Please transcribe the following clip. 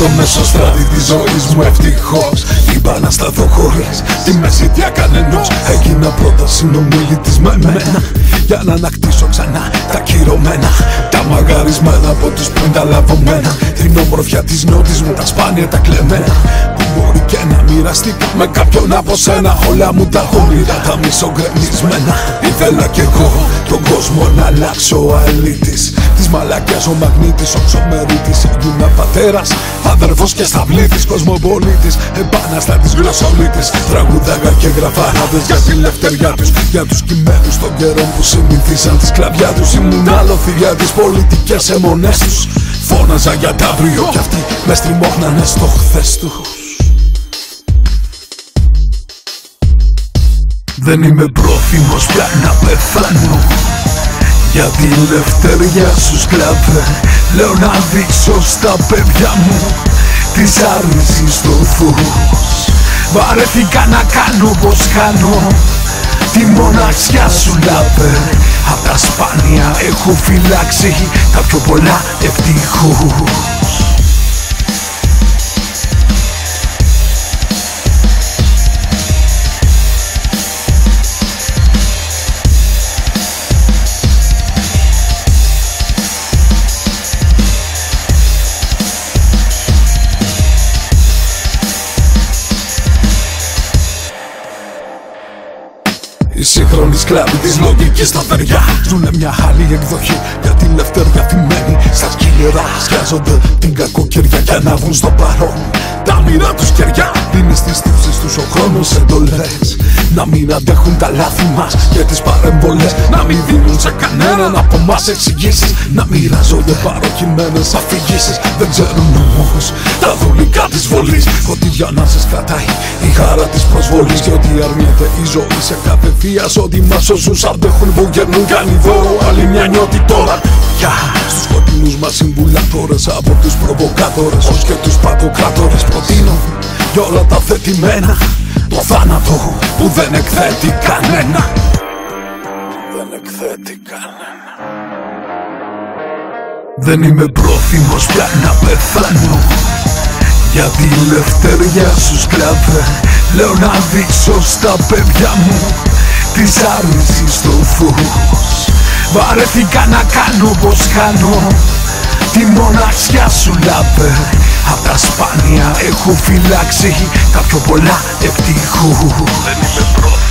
Το μέσο στράτη τη ζωής μου ευτυχώς. Είπα να σταθώ χωρίς τη μεσήτια κανενός Έγινα πρώτα συνομιλητής με μένα. Για να ανακτήσω ξανά τα κυρωμένα. Τα μαγαρισμένα από τους πριν τα λαβωμένα Την όμορφια της νότης μου τα σπάνια τα κλεμμένα. Που μπορεί και να μοιραστεί με κάποιον από σένα. Όλα μου τα όνειρα τα μισογκρεμισμένα Ήθελα κι εγώ τον κόσμο να αλλάξω. Αλήτης Της μαλακιάς ο μαγνήτης, ο ξομερίτης. Ήμουνα πατέρας, αδερφός και σταυλίτης Κοσμοπολίτης, επαναστάτης γλωσσολίτης Τραγουδάγα και γραφάραδες για τη λευτεριά τους Για τους κειμένους των καιρών που συνηθίσαν τη σκλαβιά τους. Ήμουν άλοθη για τις πολιτικές αιμονές τους. Φώναζα για τα αύριο κι αυτοί μες στριμώχνανε στο χθες τους. Δεν είμαι πρόθυμος πια να πεθάνω Για τη λευτεριά σου σκλάβε Λέω να δείξω στα παιδιά μου Της άρνησης το φως. Βαρέθηκα να κάνω πως κάνω. Τη μοναξιά σου λάβε. Απ' τα σπάνια έχω φυλάξει. Τα πιο πολλά ευτυχώς Οι σύγχρονοι σκλάβοι της λογικής στα φεριά Ζουνε μια άλλη εκδοχή για την λευτεριά θυμμένη Στα σκυλερά σκιάζονται την κακοκαιριά για να βγουν στο παρόν. Τα μοίρα τους κεριά. Δίνεις στις τύψεις τους ο χρόνος εντολές Να μην αντέχουν τα λάθη μας και τις παρεμβολές. Να μην δίνουν σε κανέναν από μας εξηγήσεις. Να μοιράζονται παροχημένες αφηγήσεις. Δεν ξέρουν όμως τα δουλικά της βολής. Ότι για να σας κρατάει η χαρά της προσβολής. Και ότι αρνιέται η ζωή σε κάθε θεία Ότι μας όσους αντέχουν που γερνούν. Κάνει δώρο Άλλη μια νιώτη τώρα Πια στους σκοτεινούς μας συμβουλατόρες Από τους προβοκάτορες ως και τους παντοκράτορες. Προτείνω για όλα τα θετημένα Το θάνατο που δεν εκθέτει κανένα. Δεν εκθέτει κανένα. Δεν είμαι πρόθυμος πια να πεθάνω. Για τη λευτεριά σου σκλάβε Λέω να δείξω στα παιδιά μου Της άρνησης το φως. Βαρέθηκα να κάνω πως κάνω Τη μοναξιά σου λάβε. Απ' τα σπάνια έχω φυλάξει. Τα πιο πολλά ευτυχώς Δεν είμαι πρόθυμος